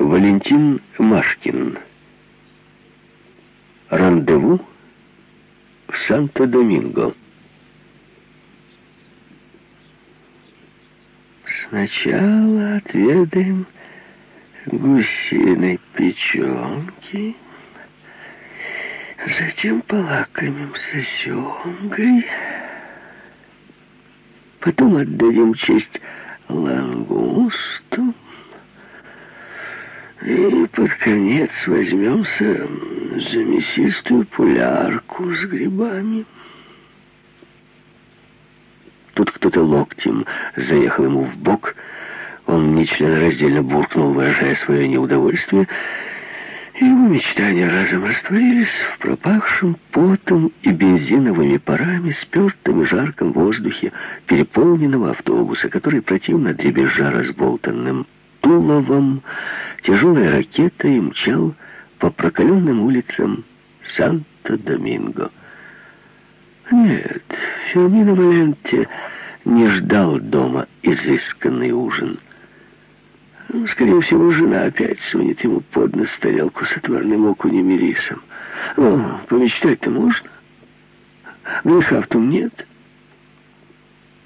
Валентин Машкин. Рандеву в Санто-Доминго. Сначала отведаем гусиной печенки, затем полакомимся семгой, потом отдадим честь лангусту, и под конец возьмемся за мясистую пулярку с грибами. Тут кто-то локтем заехал ему в бок. Он нечленораздельно буркнул, выражая свое неудовольствие, и его мечтания разом растворились в пропахшем потом и бензиновыми парами, спертом и жарком воздухе переполненного автобуса, который противно дребезжа разболтанным туловом тяжелой ракетой мчал по прокаленным улицам Санто-Доминго. Нет, Фермино Валенте не ждал дома изысканный ужин. Ну, скорее всего, жена опять сунет ему под нос тарелку с отварным окунем и рисом. Ну, помечтать-то можно. Греха в том нет.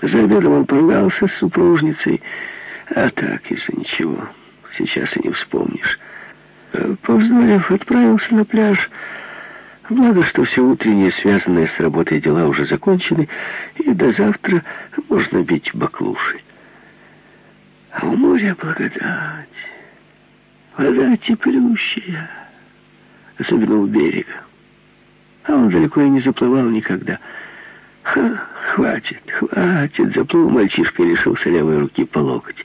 За обедом он поругался с супружницей, а так, из-за ничего, сейчас и не вспомнишь. Повздорив, отправился на пляж. Благо, что все утренние, связанные с работой дела уже закончены, и до завтра можно бить баклуши. А у моря благодать. Вода теплющая, особенно у берега. А он далеко и не заплывал никогда. Ха, хватит, хватит. Заплыл мальчишка и лишился левой руки по локоть.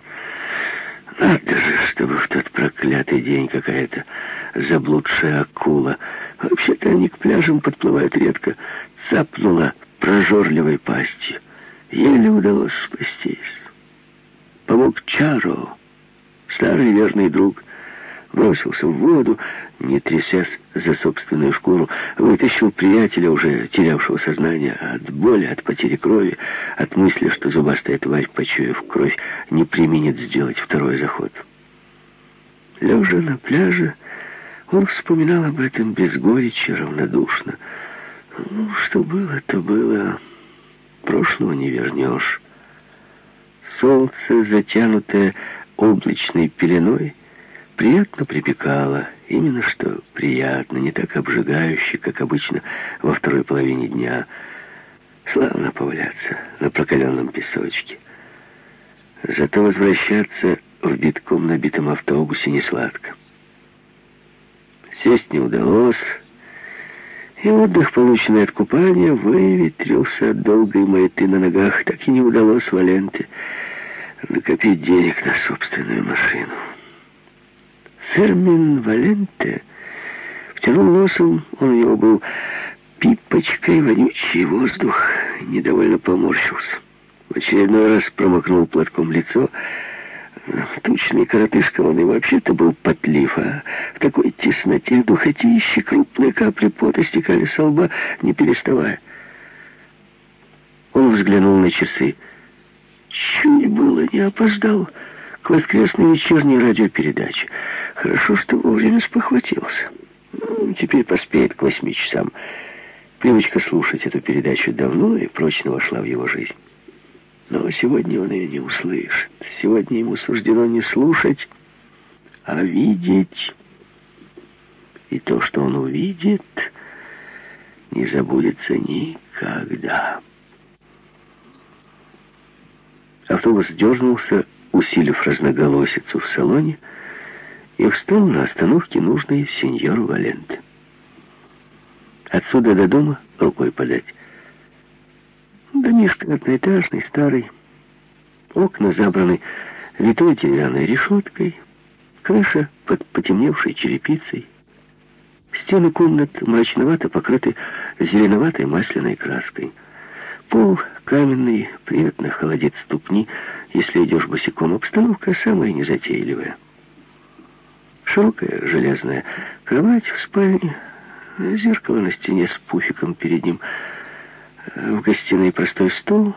Надо же, чтобы в тот проклятый день какая-то заблудшая акула, вообще-то они к пляжам подплывают редко, цапнула прожорливой пастью. Еле удалось спастись. Помог Чаро, старый верный друг, бросился в воду, не трясясь за собственную шкуру, вытащил приятеля, уже терявшего сознание, от боли, от потери крови, от мысли, что зубастая тварь, почуяв кровь, не применит сделать второй заход. Лежа на пляже, он вспоминал об этом без горечи, равнодушно. Ну, что было, то было. Прошлого не вернешь. Солнце, затянутое облачной пеленой, приятно припекало, именно что приятно, не так обжигающе, как обычно во второй половине дня. Славно поваляться на прокаленном песочке. Зато возвращаться в битком набитом автобусе не сладко. Сесть не удалось, и отдых, полученный от купания, выветрился от долгой маяты на ногах. Так и не удалось Валенте накопить денег на собственную машину. Фермин Валенте втянул носом, он у него был пипочкой, вонючий воздух, недовольно поморщился. В очередной раз промокнул платком лицо. Тучный коротышка он и вообще-то был потлив, а в такой тесноте, духотище, крупные капли пота стекали со лба, не переставая. Он взглянул на часы. Чуть было не опоздал к воскресной вечерней радиопередаче. Хорошо, что вовремя спохватился. Ну, теперь поспеет к восьми часам. Привычка слушать эту передачу давно и прочно вошла в его жизнь. Но сегодня он ее не услышит. Сегодня ему суждено не слушать, а видеть. И то, что он увидит, не забудется никогда. Автобус дернулся, усилив разноголосицу в салоне, и встал на остановке нужной сеньору Валенте. Отсюда до дома рукой подать. Домишко одноэтажный, старый. Окна забраны витой деревянной решеткой, крыша под потемневшей черепицей. Стены комнат мрачновато покрыты зеленоватой масляной краской. Пол каменный, приятно холодит ступни, если идешь босиком. Обстановка самая незатейливая. Широкая железная кровать в спальне, зеркало на стене с пуфиком перед ним, в гостиной простой стол,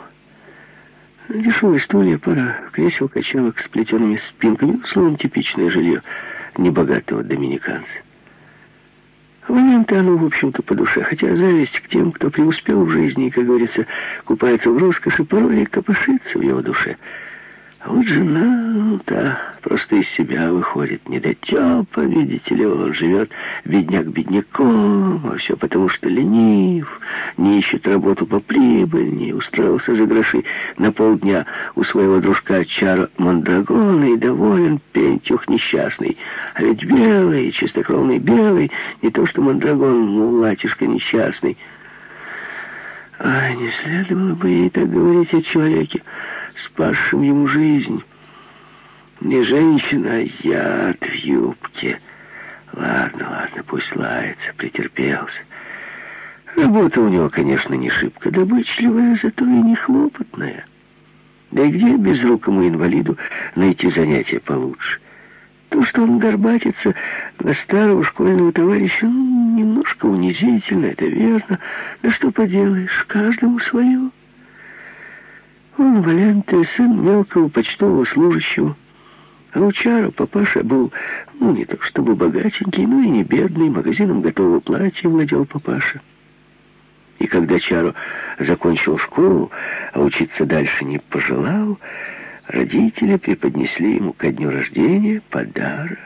дешевые стулья, пара кресел, качалок с плетеными спинками, словом, типичное жилье небогатого доминиканца. Валента оно, в общем-то, по душе, хотя зависть к тем, кто преуспел в жизни и, как говорится, купается в роскоши, порой копошится в его душе — а вот жена, ну, та просто из себя выходит, недотепа, видите ли, он живет бедняк бедняком, а все потому, что ленив, не ищет работу по прибыльней, устроился за гроши на полдня у своего дружка Чара Мандрагона и доволен, пентюх несчастный. А ведь белый, чистокровный белый, не то что Мандрагон, мулатишка несчастный. Ай, не следовало бы ей так говорить о человеке, спасшим ему жизнь. Не женщина, а яд в юбке. Ладно, ладно, пусть лается, претерпелся. Работа у него, конечно, не шибко добычливая, зато и не хлопотная. Да и где безрукому инвалиду найти занятие получше? То, что он горбатится на старого школьного товарища, ну, немножко унизительно, это верно. Да что поделаешь, каждому свое. Он, Валентия, сын мелкого почтового служащего. А у Чара папаша был, ну, не так чтобы богатенький, но и не бедный. Магазином готового платья владел папаша. И когда Чару закончил школу, а учиться дальше не пожелал, родители преподнесли ему ко дню рождения подарок,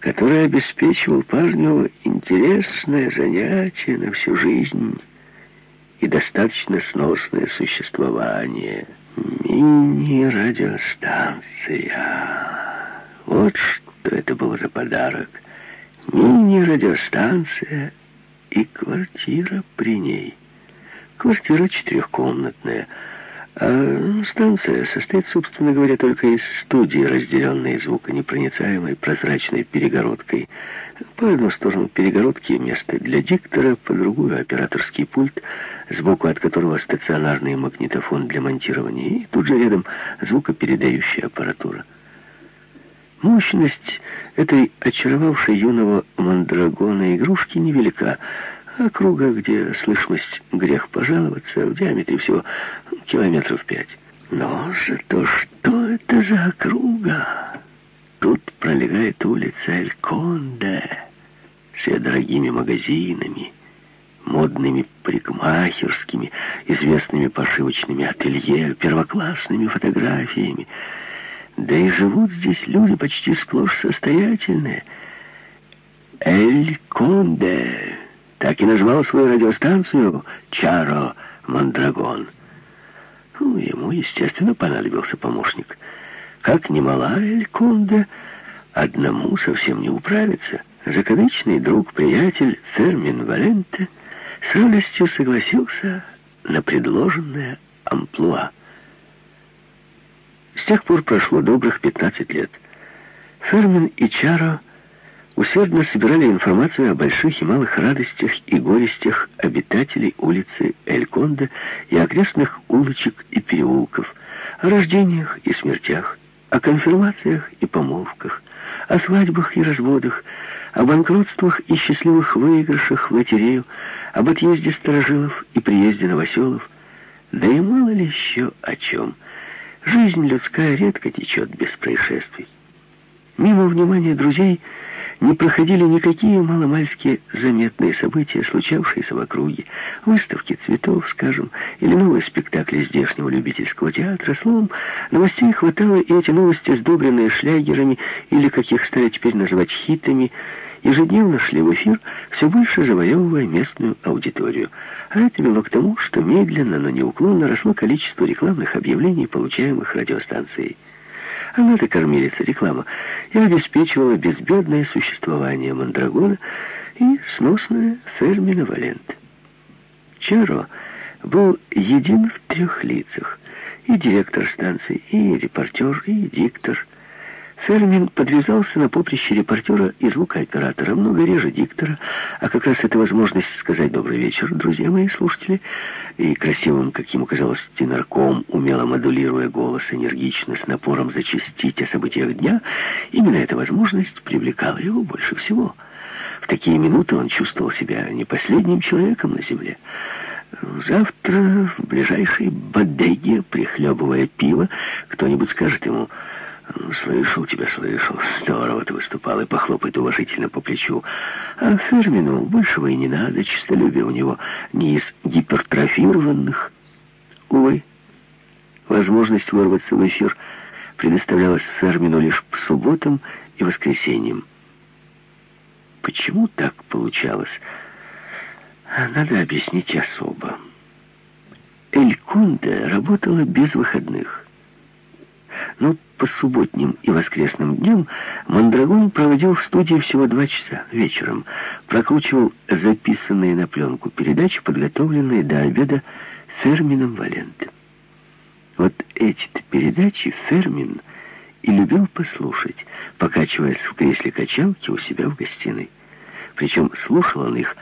который обеспечивал парню интересное занятие на всю жизнь и достаточно сносное существование. Мини-радиостанция. Вот что это было за подарок. Мини-радиостанция и квартира при ней. Квартира четырехкомнатная, а станция состоит, собственно говоря, только из студии, разделенной звуконепроницаемой прозрачной перегородкой. По одну сторону перегородки место для диктора, по другую операторский пульт, сбоку от которого стационарный магнитофон для монтирования, и тут же рядом звукопередающая аппаратура. Мощность этой очаровавшей юного мандрагона игрушки невелика, Округа, где слышимость грех пожаловаться, в диаметре всего километров пять. Но зато что это за округа? Тут пролегает улица Эль-Конде с дорогими магазинами, модными парикмахерскими, известными пошивочными ателье, первоклассными фотографиями. Да и живут здесь люди почти сплошь состоятельные. Эль-Конде так и назвал свою радиостанцию «Чаро Мандрагон». Ну, ему, естественно, понадобился помощник. Как немала Элькунда, одному совсем не управиться. Закадычный друг, приятель Фермин Валенте с радостью согласился на предложенное амплуа. С тех пор прошло добрых 15 лет. Фермин и Чаро усердно собирали информацию о больших и малых радостях и горестях обитателей улицы Эльконда и окрестных улочек и переулков, о рождениях и смертях, о конфирмациях и помолвках, о свадьбах и разводах, о банкротствах и счастливых выигрышах в лотерею, об отъезде сторожилов и приезде новоселов, да и мало ли еще о чем. Жизнь людская редко течет без происшествий. Мимо внимания друзей – не проходили никакие маломальские заметные события, случавшиеся в округе. Выставки цветов, скажем, или новые спектакли здешнего любительского театра. Словом, новостей хватало, и эти новости, сдобренные шлягерами, или, как их стали теперь называть, хитами, ежедневно шли в эфир, все больше завоевывая местную аудиторию. А это вело к тому, что медленно, но неуклонно росло количество рекламных объявлений, получаемых радиостанцией. Она-то кормилица реклама и обеспечивала безбедное существование Мандрагона и сносное Фермина Валент. Чаро был един в трех лицах. И директор станции, и репортер, и диктор – Фермин подвязался на поприще репортера и звукооператора, много реже диктора, а как раз это возможность сказать «добрый вечер», друзья мои слушатели, и красивым, как ему казалось, тенорком, умело модулируя голос, энергично, с напором зачастить о событиях дня, именно эта возможность привлекала его больше всего. В такие минуты он чувствовал себя не последним человеком на земле. Завтра в ближайшей бодеге, прихлебывая пиво, кто-нибудь скажет ему слышал тебя, слышал. Здорово ты выступал и похлопает уважительно по плечу. А Фермину большего и не надо. Чистолюбие у него не из гипертрофированных. Увы, возможность вырваться в эфир предоставлялась Фермину лишь по субботам и воскресеньям. Почему так получалось? Надо объяснить особо. Эль Конде работала без выходных. Но по субботним и воскресным дням Мандрагон проводил в студии всего два часа вечером. Прокручивал записанные на пленку передачи, подготовленные до обеда Фермином Валенте. Вот эти-то передачи Фермин и любил послушать, покачиваясь в кресле качалки у себя в гостиной. Причем слушал он их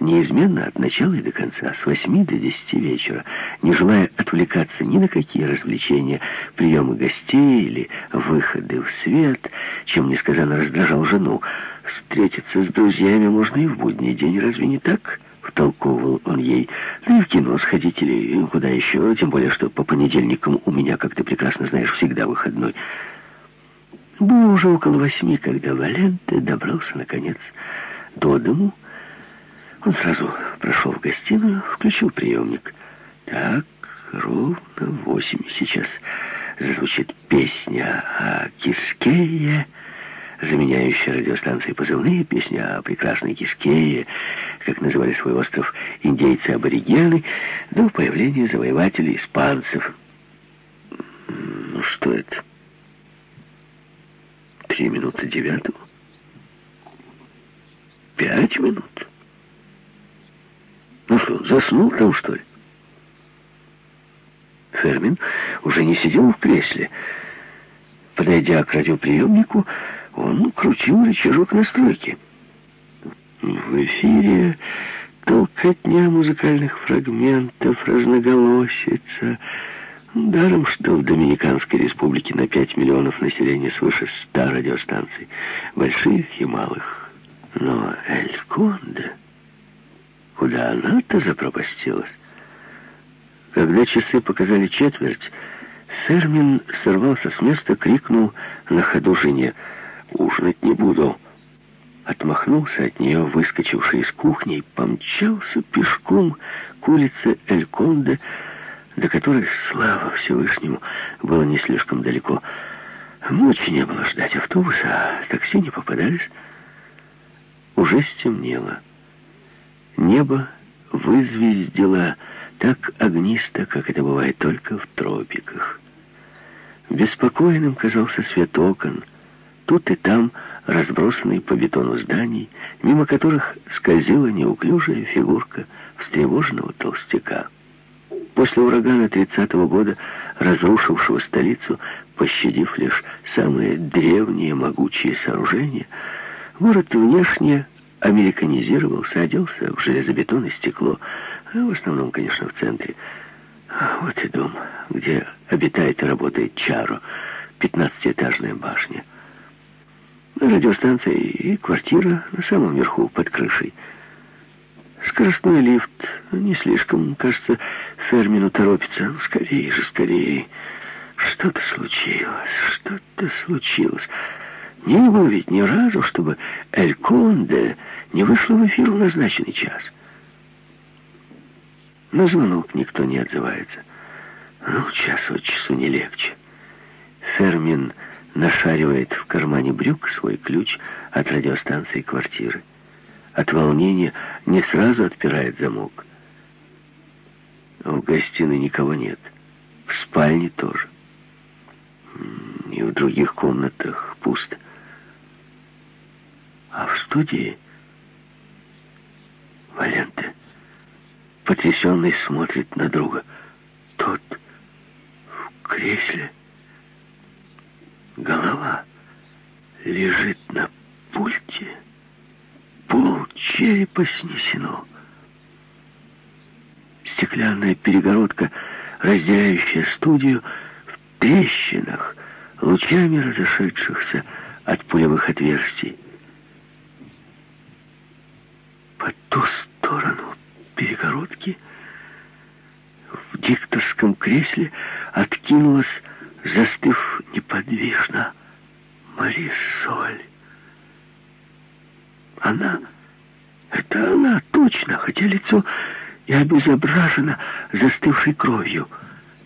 неизменно от начала и до конца, с восьми до десяти вечера, не желая отвлекаться ни на какие развлечения, приемы гостей или выходы в свет, чем несказанно раздражал жену. Встретиться с друзьями можно и в будний день, разве не так?» Втолковывал он ей. «Да и в кино сходить или куда еще, тем более, что по понедельникам у меня, как ты прекрасно знаешь, всегда выходной». Было уже около восьми, когда Валенте добрался, наконец, до дому, он сразу прошел в гостиную, включил приемник. Так, ровно восемь сейчас зазвучит песня о Кискее, заменяющая радиостанции позывные, песня о прекрасной Кискее, как называли свой остров индейцы-аборигены, до появления завоевателей испанцев. Ну, что это? Три минуты девятого? Пять минут? Что, заснул там, что ли? Фермин уже не сидел в кресле. Подойдя к радиоприемнику, он крутил рычажок настройки. В эфире толкотня музыкальных фрагментов, разноголосица. Даром, что в Доминиканской республике на 5 миллионов населения свыше 100 радиостанций, больших и малых. Но Эль-Конде... Куда она-то запропастилась? Когда часы показали четверть, Фермин сорвался с места, крикнул на ходу жене «Ужинать не буду!» Отмахнулся от нее, выскочивший из кухни, и помчался пешком к улице Эль-Конде, до которой, слава Всевышнему, было не слишком далеко. Мочи не было ждать автобуса, а такси не попадались. Уже стемнело. Небо вызвездило так огнисто, как это бывает только в тропиках. Беспокойным казался свет окон, тут и там разбросанный по бетону зданий, мимо которых скользила неуклюжая фигурка встревоженного толстяка. После урагана 30-го года, разрушившего столицу, пощадив лишь самые древние могучие сооружения, город внешне американизировался, оделся в железобетон и стекло. А в основном, конечно, в центре. А вот и дом, где обитает и работает Чаро, пятнадцатиэтажная башня. Радиостанция и квартира на самом верху, под крышей. Скоростной лифт не слишком, кажется, Фермину торопится. Ну, скорее же, скорее. Что-то случилось, что-то случилось. Не было ведь ни разу, чтобы Эль Конде не вышла в эфир в назначенный час. На звонок никто не отзывается. Ну, час от часу не легче. Фермин нашаривает в кармане брюк свой ключ от радиостанции квартиры. От волнения не сразу отпирает замок. В гостиной никого нет. В спальне тоже. И в других комнатах пусто. А в студии Валенте, потрясенный, смотрит на друга. Тот в кресле. Голова лежит на пульте. Пол черепа снесено. Стеклянная перегородка, разделяющая студию, трещинах, лучами разошедшихся от пулевых отверстий. По ту сторону перегородки в дикторском кресле откинулась застыв неподвижно, Марисоль. Она, это она точно, хотя лицо и обезображено застывшей кровью.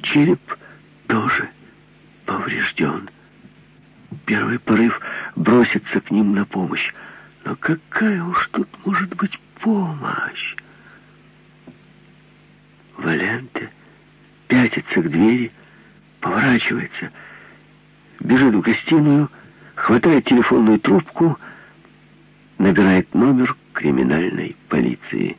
Череп тоже поврежден. Первый порыв бросится к ним на помощь. Но какая уж тут может быть помощь? Валенте пятится к двери, поворачивается, бежит в гостиную, хватает телефонную трубку, набирает номер криминальной полиции.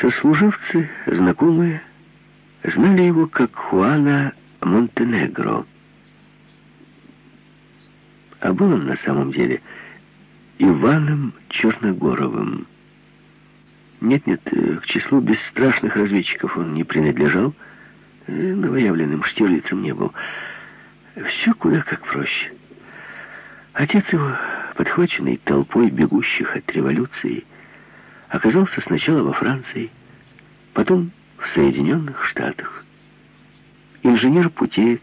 Сослуживцы, знакомые, знали его как Хуана Монтенегро. А был он на самом деле Иваном Черногоровым. Нет-нет, к числу бесстрашных разведчиков он не принадлежал, новоявленным Штирлицем не был. Все куда как проще. Отец его, подхваченный толпой бегущих от революции, оказался сначала во Франции, потом в Соединенных Штатах. Инженер-путеец,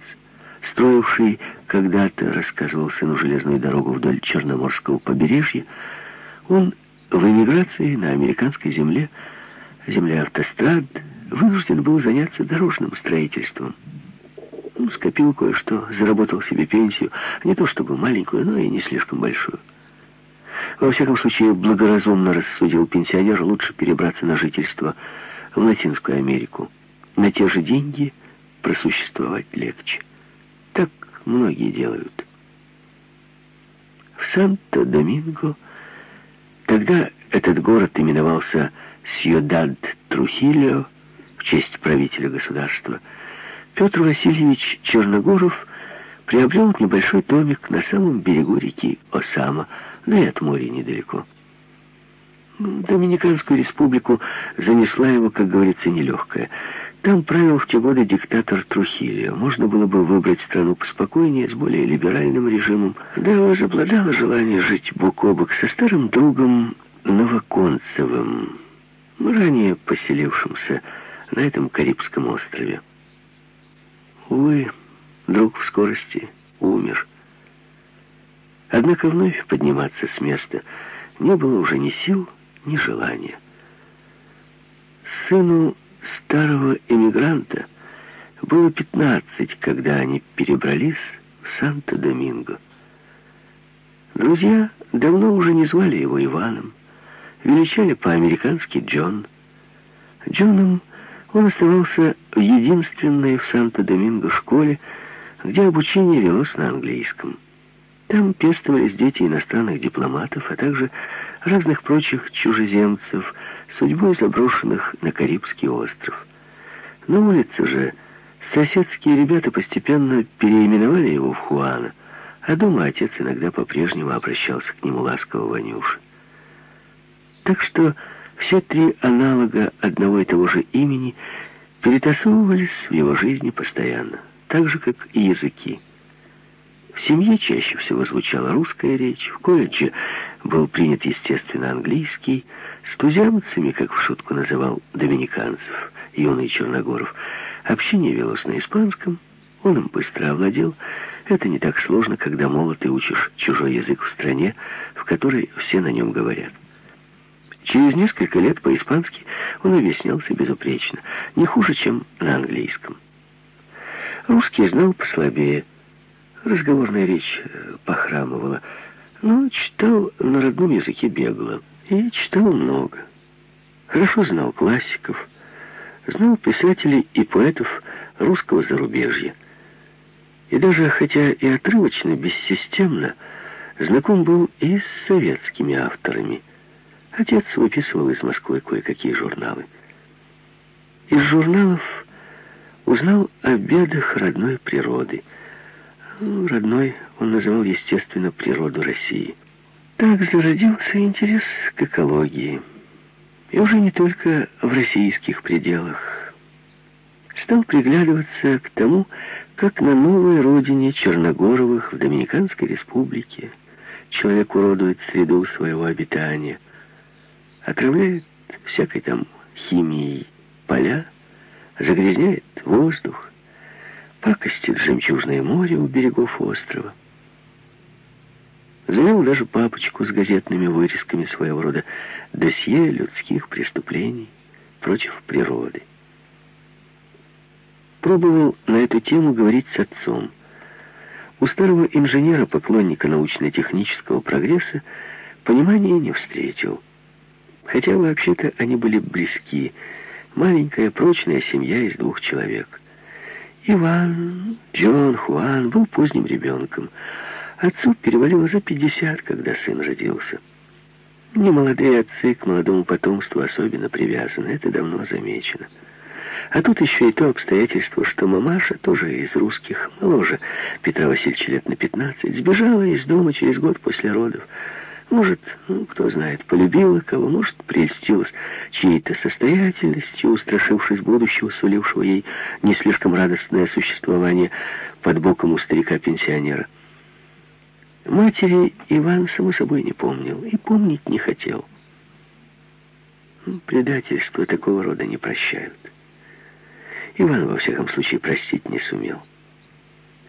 строивший когда-то, рассказывал сыну железную дорогу вдоль Черноморского побережья, он в эмиграции на американской земле, земле автострад, вынужден был заняться дорожным строительством. Ну, скопил кое-что, заработал себе пенсию, не то чтобы маленькую, но и не слишком большую. Во всяком случае, благоразумно рассудил пенсионер лучше перебраться на жительство в Латинскую Америку. На те же деньги просуществовать легче. Так многие делают. В Санто-Доминго, тогда этот город именовался Сьюдад Трухильо в честь правителя государства, Петр Васильевич Черногоров приобрел небольшой домик на самом берегу реки Осама, да и от моря недалеко. Доминиканскую республику занесла его, как говорится, нелегкая. Там правил в те годы диктатор Трухильо. Можно было бы выбрать страну поспокойнее, с более либеральным режимом. Да возобладало желание жить бок о бок со старым другом Новоконцевым, ранее поселившимся на этом Карибском острове. Увы, друг в скорости умер. Однако вновь подниматься с места не было уже ни сил, ни желания. Сыну старого эмигранта было пятнадцать, когда они перебрались в Санто-Доминго. Друзья давно уже не звали его Иваном, величали по-американски Джон. Джоном он оставался в единственной в Санто-Доминго школе, где обучение велось на английском. Там пестовались дети иностранных дипломатов, а также разных прочих чужеземцев, судьбой заброшенных на Карибский остров. На улице же соседские ребята постепенно переименовали его в Хуана, а дома отец иногда по-прежнему обращался к нему ласково Ванюша. Так что все три аналога одного и того же имени перетасовывались в его жизни постоянно, так же, как и языки. В семье чаще всего звучала русская речь, в колледже был принят, естественно, английский, с туземцами, как в шутку называл доминиканцев, юный Черногоров, общение велось на испанском, он им быстро овладел. Это не так сложно, когда молод и учишь чужой язык в стране, в которой все на нем говорят. Через несколько лет по-испански он объяснялся безупречно, не хуже, чем на английском. Русский знал послабее, разговорная речь э, похрамывала, но читал на родном языке бегло и читал много. Хорошо знал классиков, знал писателей и поэтов русского зарубежья. И даже, хотя и отрывочно, бессистемно, знаком был и с советскими авторами – Отец выписывал из Москвы кое-какие журналы. Из журналов узнал о бедах родной природы. Ну, родной он называл, естественно, природу России. Так зародился интерес к экологии. И уже не только в российских пределах. Стал приглядываться к тому, как на новой родине Черногоровых в Доминиканской республике человек уродует среду своего обитания – отравляет всякой там химией поля, загрязняет воздух, пакостит жемчужное море у берегов острова. Завел даже папочку с газетными вырезками своего рода досье людских преступлений против природы. Пробовал на эту тему говорить с отцом. У старого инженера, поклонника научно-технического прогресса, понимания не встретил. Хотя вообще-то они были близки. Маленькая прочная семья из двух человек. Иван, Джон, Хуан был поздним ребенком. Отцу перевалило за 50, когда сын родился. Немолодые отцы к молодому потомству особенно привязаны, это давно замечено. А тут еще и то обстоятельство, что мамаша, тоже из русских, моложе Петра Васильевича лет на 15, сбежала из дома через год после родов. Может, ну, кто знает, полюбила кого, может, прельстилась чьей-то состоятельностью, устрашившись будущего, сулившего ей не слишком радостное существование под боком у старика-пенсионера. Матери Иван, само собой, не помнил и помнить не хотел. Предательство такого рода не прощают. Иван, во всяком случае, простить не сумел.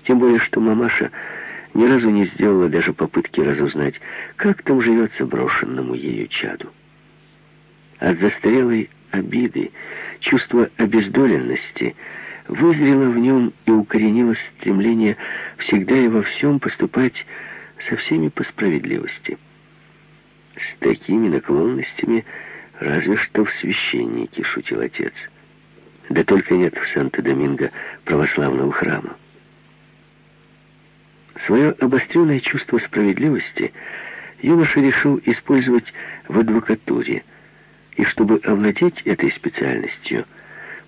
Тем более, что мамаша ни разу не сделала даже попытки разузнать, как там живется брошенному ею чаду. От застарелой обиды, чувство обездоленности вызрело в нем и укоренилось стремление всегда и во всем поступать со всеми по справедливости. С такими наклонностями разве что в священнике, шутил отец. Да только нет в Санто-Доминго православного храма. Свое обостренное чувство справедливости юноша решил использовать в адвокатуре, и чтобы овладеть этой специальностью,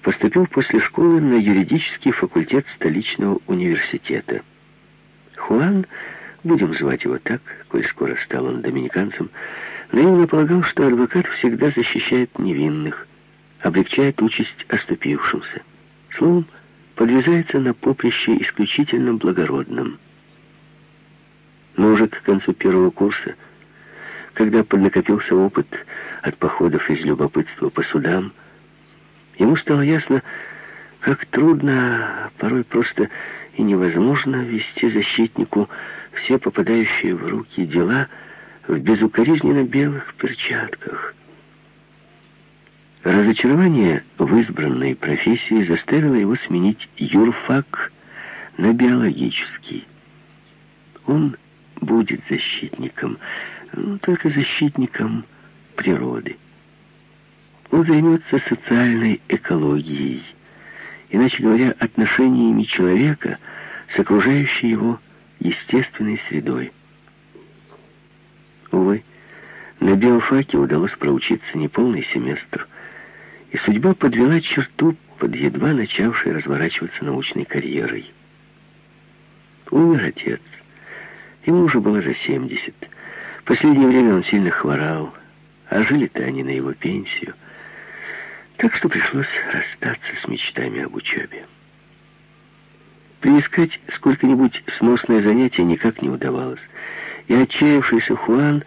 поступил после школы на юридический факультет столичного университета. Хуан, будем звать его так, коль скоро стал он доминиканцем, наивно полагал, что адвокат всегда защищает невинных, облегчает участь оступившимся. Словом, подвязается на поприще исключительно благородном. Уже к концу первого курса, когда поднакопился опыт от походов из любопытства по судам, ему стало ясно, как трудно, а порой просто и невозможно вести защитнику все попадающие в руки дела в безукоризненно белых перчатках. Разочарование в избранной профессии заставило его сменить юрфак на биологический. Он будет защитником, ну, только защитником природы. Он займется социальной экологией, иначе говоря, отношениями человека с окружающей его естественной средой. Увы, на биофаке удалось проучиться неполный семестр – и судьба подвела черту под едва начавшей разворачиваться научной карьерой. Умер отец. Ему уже было за 70. Последнее время он сильно хворал, а жили-то они на его пенсию. Так что пришлось расстаться с мечтами об учебе. Приискать сколько-нибудь сносное занятие никак не удавалось, и отчаявшийся Хуан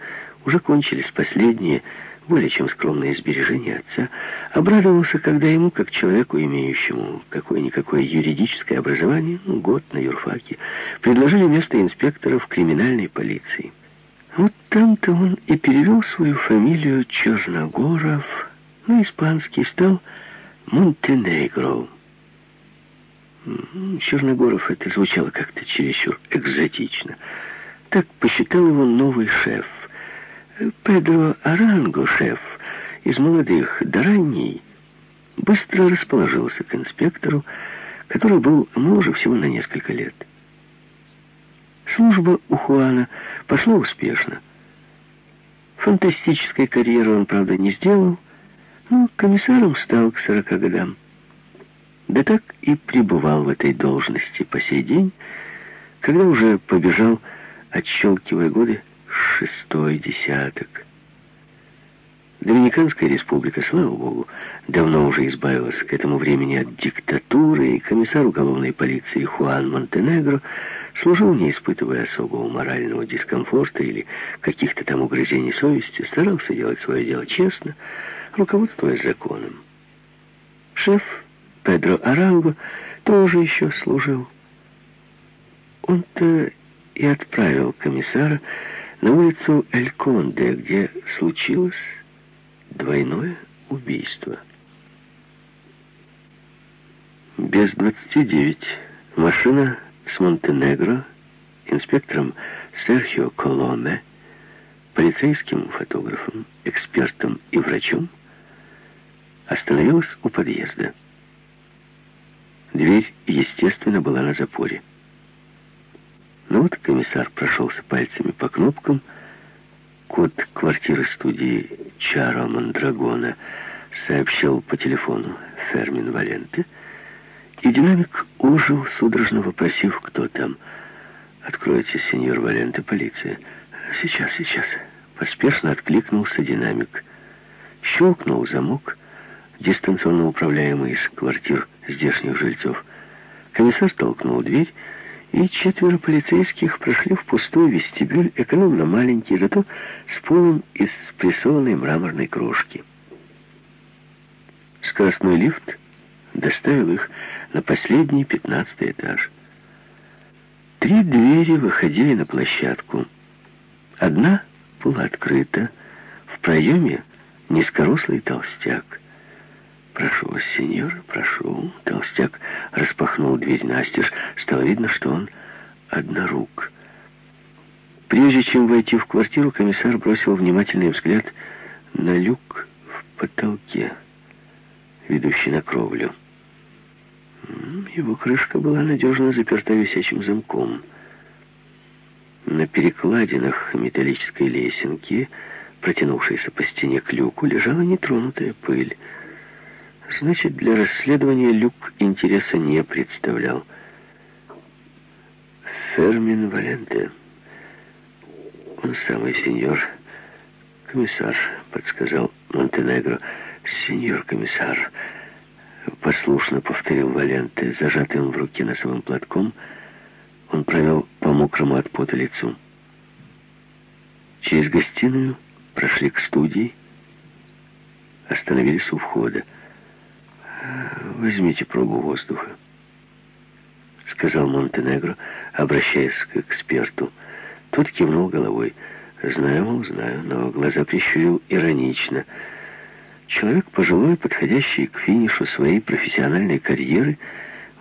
уже кончились последние более чем скромное сбережение отца, обрадовался, когда ему, как человеку, имеющему какое-никакое юридическое образование, ну, год на юрфаке, предложили место инспектора в криминальной полиции. Вот там-то он и перевел свою фамилию Черногоров на испанский, стал Монтенегро. Черногоров это звучало как-то чересчур экзотично. Так посчитал его новый шеф. Педро Аранго, шеф, из молодых до ранней, быстро расположился к инспектору, который был моложе всего на несколько лет. Служба у Хуана пошла успешно. Фантастической карьеры он, правда, не сделал, но комиссаром стал к сорока годам. Да так и пребывал в этой должности по сей день, когда уже побежал, отщелкивая годы, шестой десяток. Доминиканская республика, слава богу, давно уже избавилась к этому времени от диктатуры, и комиссар уголовной полиции Хуан Монтенегро служил, не испытывая особого морального дискомфорта или каких-то там угрызений совести, старался делать свое дело честно, руководствуясь законом. Шеф Педро Аранго тоже еще служил. Он-то и отправил комиссара на улицу Эль-Конде, где случилось двойное убийство. Без 29 машина с Монтенегро, инспектором Серхио Коломе, полицейским фотографом, экспертом и врачом остановилась у подъезда. Дверь, естественно, была на запоре. Но вот комиссар прошелся пальцами по кнопкам. Код квартиры студии Чаро Мандрагона сообщил по телефону Фермин Валенте, и динамик ожил, судорожно вопросив, кто там. «Откройте, сеньор Валенте, полиция». «Сейчас, сейчас». Поспешно откликнулся динамик. Щелкнул замок, дистанционно управляемый из квартир здешних жильцов. Комиссар толкнул дверь, и четверо полицейских прошли в пустой вестибюль, экономно маленький, зато с полом из прессованной мраморной крошки. Скоростной лифт доставил их на последний пятнадцатый этаж. Три двери выходили на площадку. Одна была открыта, в проеме низкорослый толстяк. «Прошу вас, сеньор, прошу». Толстяк распахнул дверь настежь. Стало видно, что он однорук. Прежде чем войти в квартиру, комиссар бросил внимательный взгляд на люк в потолке, ведущий на кровлю. Его крышка была надежно заперта висячим замком. На перекладинах металлической лесенки, протянувшейся по стене к люку, лежала нетронутая пыль. Значит, для расследования люк интереса не представлял. Фермин Валенте. Он самый сеньор. Комиссар, подсказал Монтенегро. Сеньор комиссар. Послушно повторил Валенте, зажатым в руке носовым платком. Он провел по мокрому от пота лицу. Через гостиную прошли к студии, остановились у входа. «Возьмите пробу воздуха», — сказал Монтенегро, обращаясь к эксперту. Тот кивнул головой. «Знаю, мол, знаю», но глаза прищурил иронично. Человек пожилой, подходящий к финишу своей профессиональной карьеры,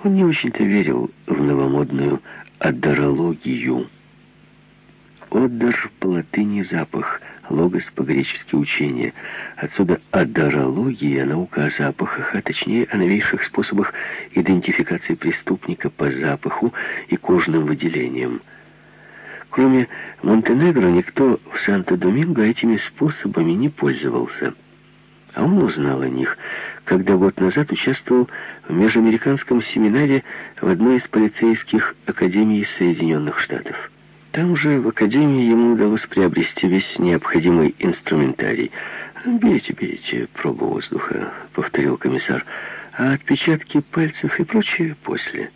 он не очень-то верил в новомодную адорологию. Оддер по латыни запах, логос по-гречески учение. Отсюда адорология, наука о запахах, а точнее о новейших способах идентификации преступника по запаху и кожным выделениям. Кроме Монтенегро, никто в Санто-Доминго этими способами не пользовался. А он узнал о них, когда год назад участвовал в межамериканском семинаре в одной из полицейских академий Соединенных Штатов. Там же, в академии, ему удалось приобрести весь необходимый инструментарий. «Берите, берите пробу воздуха», — повторил комиссар, «а отпечатки пальцев и прочее после».